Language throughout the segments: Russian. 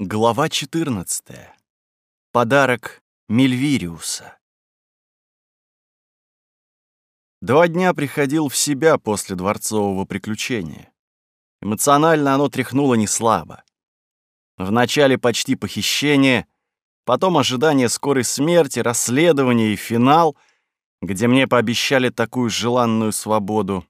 Глава 14. Подарок Мельвириуса. Два дня приходил в себя после дворцового приключения. Эмоционально оно тряхнуло неслабо. Вначале почти похищение, потом ожидание скорой смерти, расследование и финал, где мне пообещали такую желанную свободу.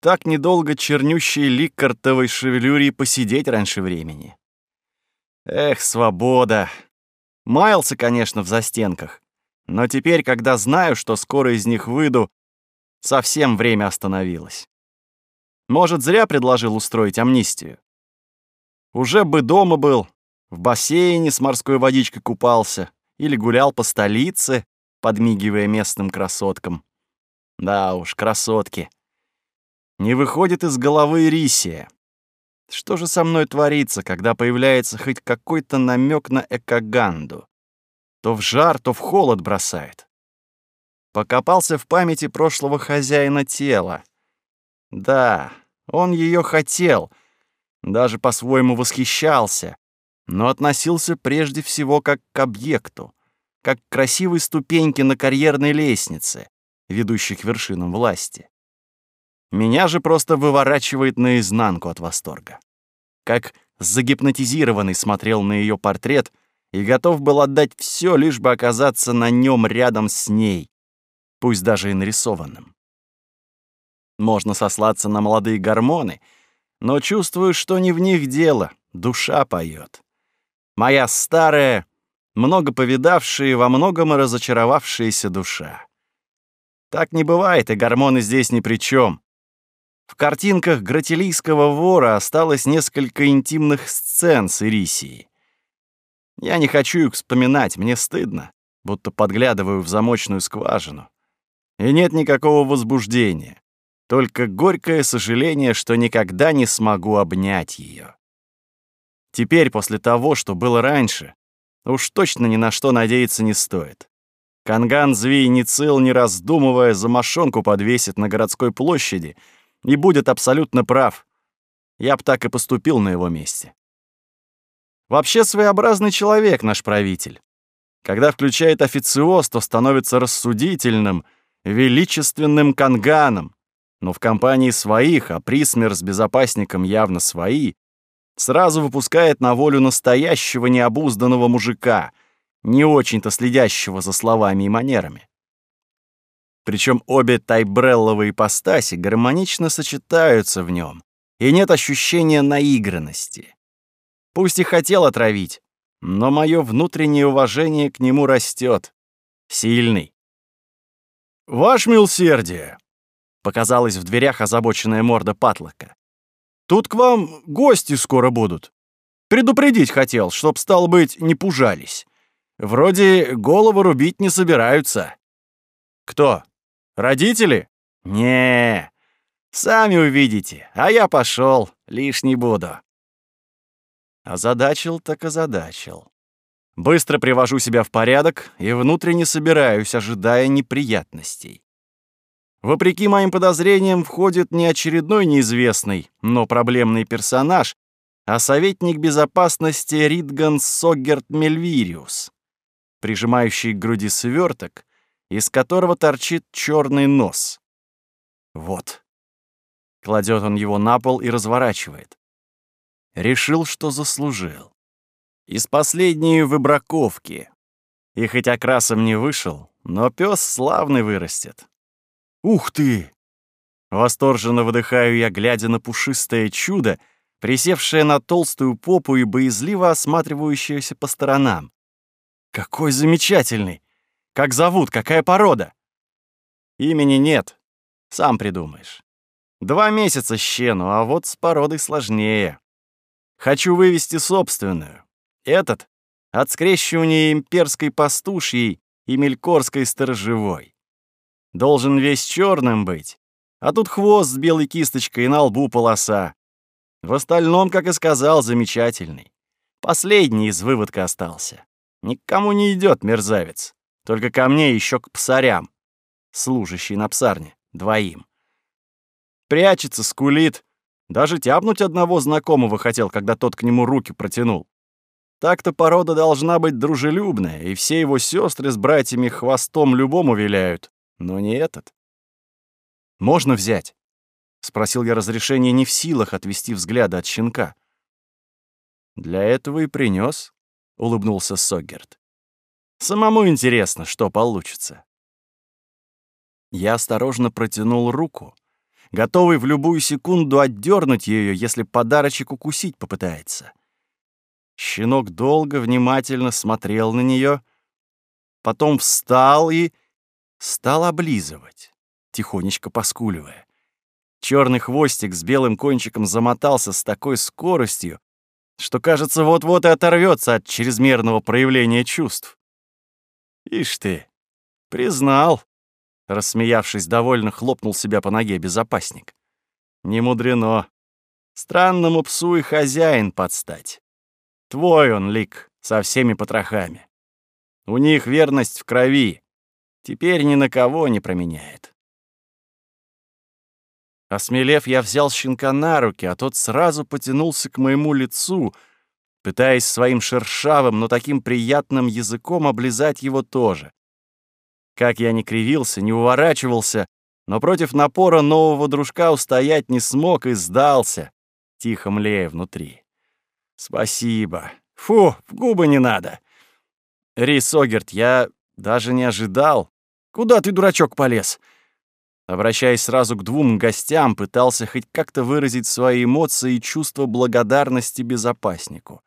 Так недолго чернющей ликартовой шевелюре посидеть раньше времени. Эх, свобода. Маялся, конечно, в застенках. Но теперь, когда знаю, что скоро из них выйду, совсем время остановилось. Может, зря предложил устроить амнистию. Уже бы дома был, в бассейне с морской водичкой купался или гулял по столице, подмигивая местным красоткам. Да уж, красотки. Не выходит из головы Рисия. Что же со мной творится, когда появляется хоть какой-то намек на экоганду? То в жар, то в холод бросает. Покопался в памяти прошлого хозяина тела. Да, он ее хотел, даже по-своему восхищался, но относился прежде всего как к объекту, как к красивой ступеньке на карьерной лестнице, ведущей к вершинам власти. Меня же просто выворачивает наизнанку от восторга. Как загипнотизированный смотрел на ее портрет и готов был отдать все, лишь бы оказаться на нем рядом с ней, пусть даже и нарисованным. Можно сослаться на молодые гормоны, но чувствую, что не в них дело, душа поет. Моя старая, много повидавшая и во многом разочаровавшаяся душа. Так не бывает, и гормоны здесь ни при чем. В картинках гратилийского вора осталось несколько интимных сцен с Ирисией. Я не хочу их вспоминать, мне стыдно, будто подглядываю в замочную скважину. И нет никакого возбуждения, только горькое сожаление, что никогда не смогу обнять ее. Теперь, после того, что было раньше, уж точно ни на что надеяться не стоит. Канган Звей не цел, не раздумывая, за мошонку подвесит на городской площади — и будет абсолютно прав. Я б так и поступил на его месте. Вообще своеобразный человек наш правитель. Когда включает официоз, то становится рассудительным, величественным канганом. Но в компании своих, а Присмер с безопасником явно свои, сразу выпускает на волю настоящего необузданного мужика, не очень-то следящего за словами и манерами. Причем обе тайбрелловые ипостаси гармонично сочетаются в нем, и нет ощущения наигранности. Пусть и хотел отравить, но мое внутреннее уважение к нему растет. Сильный. «Ваше милсердие!» — показалась в дверях озабоченная морда Патлока. «Тут к вам гости скоро будут. Предупредить хотел, чтоб, стал быть, не пужались. Вроде голову рубить не собираются». «Кто?» Родители? Не, сами увидите, а я пошел, лишний буду. Озадачил так озадачил. Быстро привожу себя в порядок и внутренне собираюсь, ожидая неприятностей. Вопреки моим подозрениям, входит не очередной неизвестный, но проблемный персонаж, а советник безопасности Ридган Согерт Мельвириус, прижимающий к груди сверток, из которого торчит черный нос. Вот. Кладет он его на пол и разворачивает. Решил, что заслужил. Из последней выбраковки. И хоть окрасом не вышел, но пес славный вырастет. Ух ты! Восторженно выдыхаю я, глядя на пушистое чудо, присевшее на толстую попу и боязливо осматривающееся по сторонам. Какой замечательный! Как зовут? Какая порода?» «Имени нет. Сам придумаешь. Два месяца щену, а вот с породой сложнее. Хочу вывести собственную. Этот — от скрещивания имперской пастушьей и мелькорской сторожевой. Должен весь черным быть, а тут хвост с белой кисточкой и на лбу полоса. В остальном, как и сказал, замечательный. Последний из выводка остался. Никому не идет мерзавец. Только ко мне еще к псарям, служащий на псарне, двоим. Прячется, скулит. Даже тяпнуть одного знакомого хотел, когда тот к нему руки протянул. Так-то порода должна быть дружелюбная, и все его сестры с братьями хвостом любому виляют, но не этот. «Можно взять?» — спросил я разрешение не в силах отвести взгляды от щенка. «Для этого и принес, улыбнулся Соггерт. «Самому интересно, что получится». Я осторожно протянул руку, готовый в любую секунду отдернуть ее, если подарочек укусить попытается. Щенок долго, внимательно смотрел на нее, потом встал и стал облизывать, тихонечко поскуливая. Черный хвостик с белым кончиком замотался с такой скоростью, что, кажется, вот-вот и оторвется от чрезмерного проявления чувств. «Ишь ты, признал!» Рассмеявшись, довольно хлопнул себя по ноге безопасник. «Не мудрено. Странному псу и хозяин подстать. Твой он, Лик, со всеми потрохами. У них верность в крови. Теперь ни на кого не променяет. Осмелев, я взял щенка на руки, а тот сразу потянулся к моему лицу, пытаясь своим шершавым, но таким приятным языком облизать его тоже. Как я не кривился, не уворачивался, но против напора нового дружка устоять не смог и сдался, тихо млея внутри. Спасибо. Фу, в губы не надо. Рис Огерт, я даже не ожидал. Куда ты, дурачок, полез? Обращаясь сразу к двум гостям, пытался хоть как-то выразить свои эмоции и чувство благодарности безопаснику.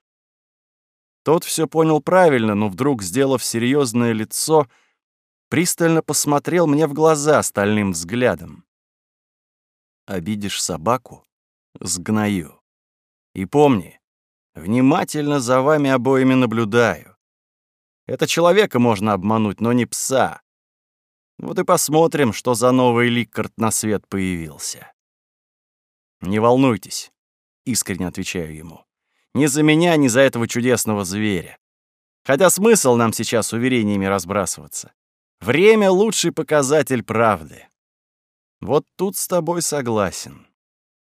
Тот все понял правильно, но вдруг, сделав серьезное лицо, пристально посмотрел мне в глаза стальным взглядом. «Обидишь собаку — сгною. И помни, Внимательно за вами обоими наблюдаю. Это человека можно обмануть, но не пса. Вот и посмотрим, что за новый Ликкард на свет появился. Не волнуйтесь, искренне отвечаю ему. Ни за меня, ни за этого чудесного зверя. Хотя смысл нам сейчас уверениями разбрасываться. Время — лучший показатель правды. Вот тут с тобой согласен.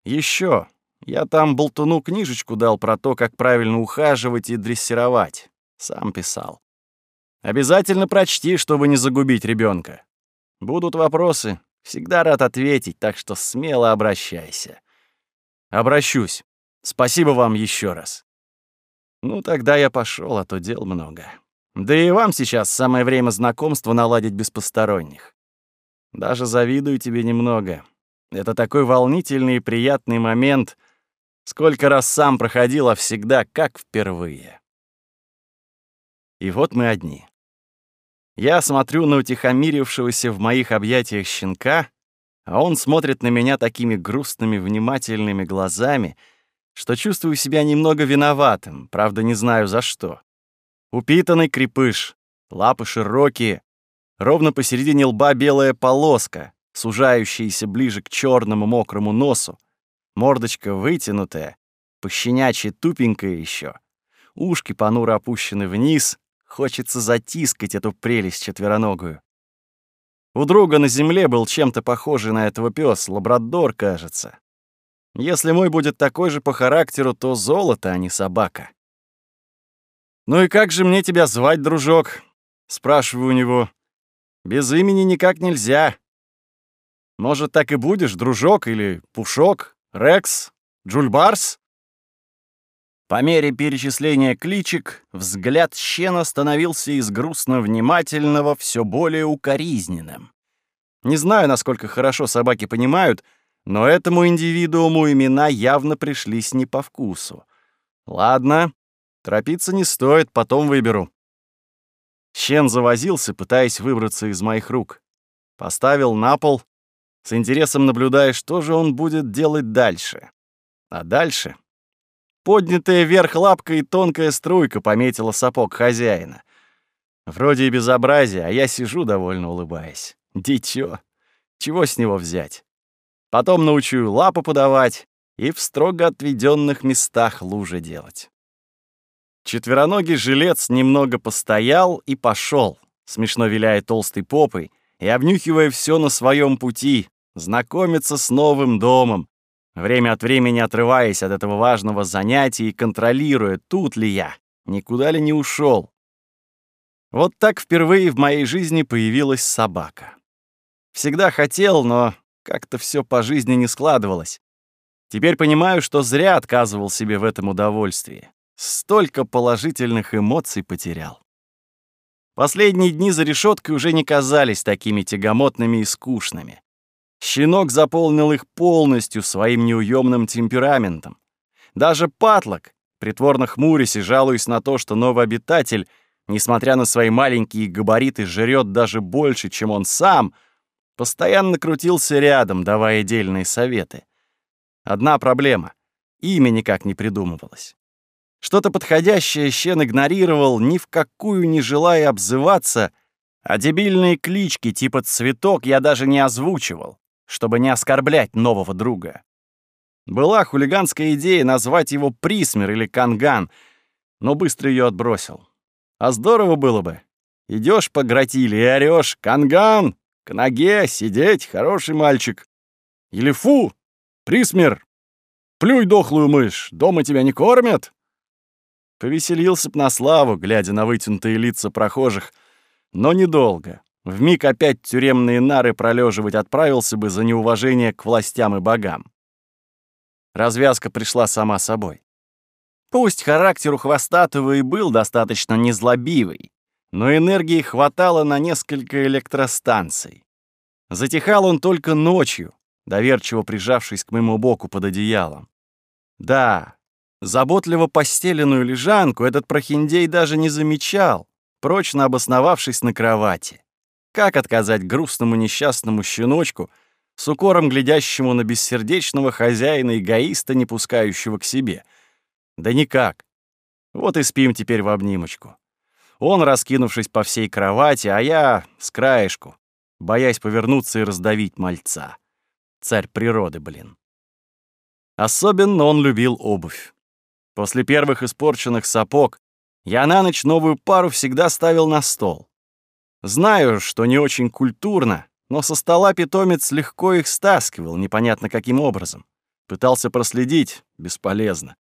Еще я там болтуну книжечку дал про то, как правильно ухаживать и дрессировать. Сам писал. Обязательно прочти, чтобы не загубить ребенка. Будут вопросы, всегда рад ответить, так что смело обращайся. Обращусь. Спасибо вам еще раз. Ну, тогда я пошел, а то дел много. Да и вам сейчас самое время знакомства наладить без посторонних. Даже завидую тебе немного. Это такой волнительный и приятный момент — Сколько раз сам проходил, а всегда как впервые. И вот мы одни. Я смотрю на утихомирившегося в моих объятиях щенка, а он смотрит на меня такими грустными, внимательными глазами, что чувствую себя немного виноватым, правда, не знаю за что. Упитанный крепыш, лапы широкие, ровно посередине лба белая полоска, сужающаяся ближе к черному мокрому носу, Мордочка вытянутая, пощенячья тупенькая еще. Ушки понуро опущены вниз, хочется затискать эту прелесть четвероногую. У друга на земле был чем-то похожий на этого пес, лабрадор, кажется. Если мой будет такой же по характеру, то золото, а не собака. «Ну и как же мне тебя звать, дружок?» — спрашиваю у него. «Без имени никак нельзя. Может, так и будешь, дружок или пушок, Рекс? Джульбарс?» По мере перечисления кличек взгляд Щена становился из грустно-внимательного все более укоризненным. Не знаю, насколько хорошо собаки понимают, но этому индивидууму имена явно пришлись не по вкусу. Ладно, торопиться не стоит, потом выберу. Щен завозился, пытаясь выбраться из моих рук. Поставил на пол, с интересом наблюдая, что же он будет делать дальше. А дальше... Поднятая вверх лапка и тонкая струйка пометила сапог хозяина. Вроде и безобразие, а я сижу, довольно улыбаясь. Дитё. Чего с него взять? Потом научу лапу подавать и в строго отведенных местах лужи делать. Четвероногий жилец немного постоял и пошел, смешно виляя толстой попой, и обнюхивая все на своем пути, знакомиться с новым домом, время от времени отрываясь от этого важного занятия и контролируя, тут ли я, никуда ли не ушел. Вот так впервые в моей жизни появилась собака. Всегда хотел, но как-то все по жизни не складывалось. Теперь понимаю, что зря отказывал себе в этом удовольствии. Столько положительных эмоций потерял. Последние дни за решеткой уже не казались такими тягомотными и скучными. Щенок заполнил их полностью своим неуемным темпераментом. Даже патлок, притворно хмурясь и жалуясь на то, что новый обитатель, несмотря на свои маленькие габариты, жрет даже больше, чем он сам, постоянно крутился рядом, давая дельные советы. Одна проблема — имя никак не придумывалось. Что-то подходящее Щен игнорировал, ни в какую не желая обзываться, а дебильные клички типа «Цветок» я даже не озвучивал, чтобы не оскорблять нового друга. Была хулиганская идея назвать его Присмер или Канган, но быстро ее отбросил. А здорово было бы. Идешь по гратиле и орёшь «Канган! К ноге! Сидеть! Хороший мальчик!» Или «Фу! Присмер! Плюй дохлую мышь! Дома тебя не кормят!» Повеселился б на славу, глядя на вытянутые лица прохожих, но недолго. Вмиг опять тюремные нары пролеживать отправился бы за неуважение к властям и богам. Развязка пришла сама собой. Пусть характер у Хвостатого и был достаточно незлобивый, но энергии хватало на несколько электростанций. Затихал он только ночью, доверчиво прижавшись к моему боку под одеялом. Да, Заботливо постеленную лежанку этот прохиндей даже не замечал, прочно обосновавшись на кровати. Как отказать грустному несчастному щеночку, с укором глядящему на бессердечного хозяина-эгоиста, не пускающего к себе? Да никак. Вот и спим теперь в обнимочку. Он, раскинувшись по всей кровати, а я с краешку, боясь повернуться и раздавить мальца. Царь природы, блин. Особенно он любил обувь. После первых испорченных сапог я на ночь новую пару всегда ставил на стол. Знаю, что не очень культурно, но со стола питомец легко их стаскивал, непонятно каким образом. Пытался проследить, бесполезно.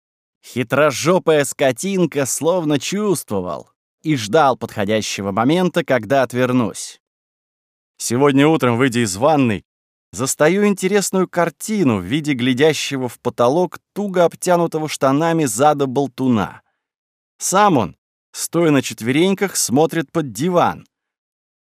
Хитрожопая скотинка словно чувствовал и ждал подходящего момента, когда отвернусь. Сегодня утром, выйдя из ванной, застаю интересную картину в виде глядящего в потолок туго обтянутого штанами зада болтуна. Сам он, стоя на четвереньках, смотрит под диван.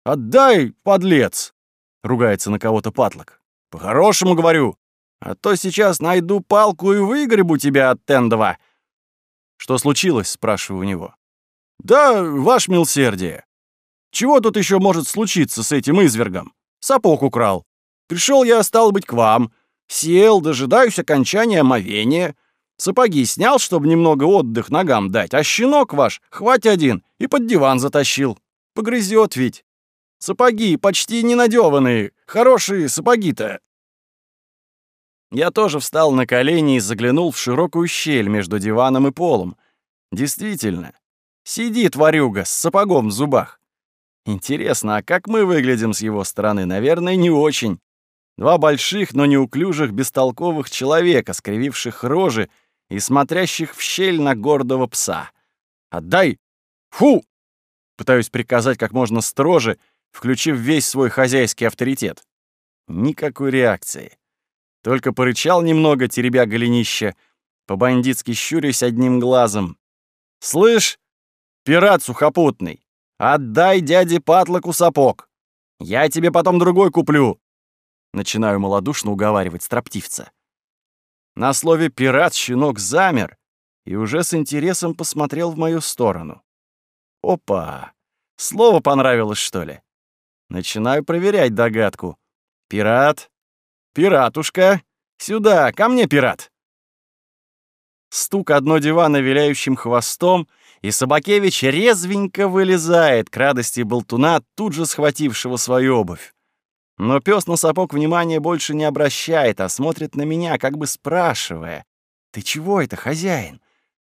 «Отдай, подлец!» — ругается на кого-то патлок. «По-хорошему говорю, а то сейчас найду палку и выгребу тебя от Тендова». «Что случилось?» — спрашиваю у него. «Да, ваш милсердие. Чего тут еще может случиться с этим извергом? Сапог украл. Пришел я, стал быть, к вам. Сел, дожидаюсь окончания омовения. Сапоги снял, чтобы немного отдых ногам дать, а щенок ваш, хвать один, и под диван затащил. Погрызет ведь. Сапоги почти ненадеванные, хорошие сапоги-то. Я тоже встал на колени и заглянул в широкую щель между диваном и полом. Действительно, сидит ворюга с сапогом в зубах. Интересно, а как мы выглядим с его стороны? Наверное, не очень. Два больших, но неуклюжих, бестолковых человека, скрививших рожи и смотрящих в щель на гордого пса. «Отдай! Фу!» Пытаюсь приказать как можно строже, включив весь свой хозяйский авторитет. Никакой реакции. Только порычал немного, теребя голенище, по-бандитски щурясь одним глазом. «Слышь, пират сухопутный, отдай дяде Патлоку сапог. Я тебе потом другой куплю. Начинаю малодушно уговаривать строптивца. На слове «пират» щенок замер и уже с интересом посмотрел в мою сторону. Опа! Слово понравилось, что ли? Начинаю проверять догадку. «Пират? Пиратушка? Сюда, ко мне, пират!» Стук одно дивана виляющим хвостом, и Собакевич резвенько вылезает к радости болтуна, тут же схватившего свою обувь. Но пес на сапог внимания больше не обращает, а смотрит на меня, как бы спрашивая. «Ты чего это, хозяин?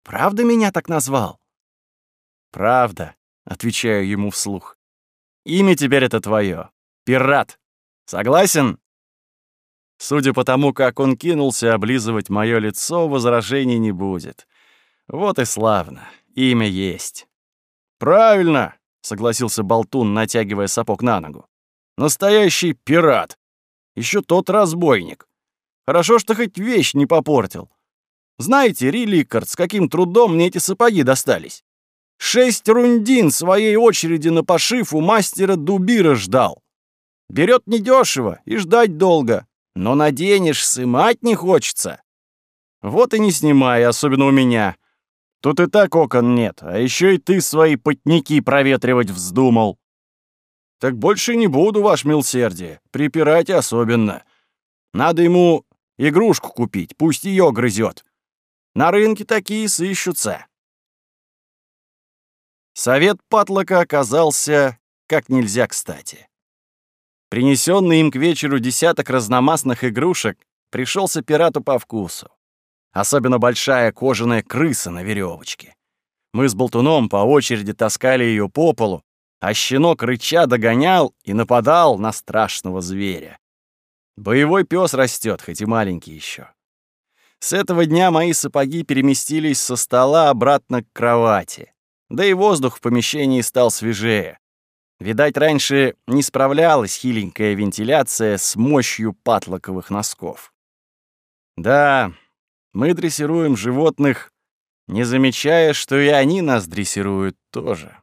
Правда меня так назвал?» «Правда», — отвечаю ему вслух. «Имя теперь это твое. Пират. Согласен?» Судя по тому, как он кинулся облизывать мое лицо, возражений не будет. Вот и славно. Имя есть. Правильно, согласился Болтун, натягивая сапог на ногу. Настоящий пират. Еще тот разбойник. Хорошо, что хоть вещь не попортил. Знаете, Риликард, с каким трудом мне эти сапоги достались? Шесть рундин своей очереди на пошив у мастера Дубира ждал. Берет недешево и ждать долго, но наденешь, сымать не хочется. Вот и не снимай, особенно у меня. Тут и так окон нет, а еще и ты свои потники проветривать вздумал. Так больше не буду, ваш милсердие, припирать особенно. Надо ему игрушку купить, пусть ее грызет. На рынке такие сыщутся. Совет Патлока оказался как нельзя кстати. Принесенный им к вечеру десяток разномастных игрушек пришелся пирату по вкусу. Особенно большая кожаная крыса на веревочке. Мы с Болтуном по очереди таскали ее по полу, а щенок рыча догонял и нападал на страшного зверя. Боевой пес растет, хоть и маленький еще. С этого дня мои сапоги переместились со стола обратно к кровати. Да и воздух в помещении стал свежее. Видать, раньше не справлялась хиленькая вентиляция с мощью патлоковых носков. Да, мы дрессируем животных, не замечая, что и они нас дрессируют тоже.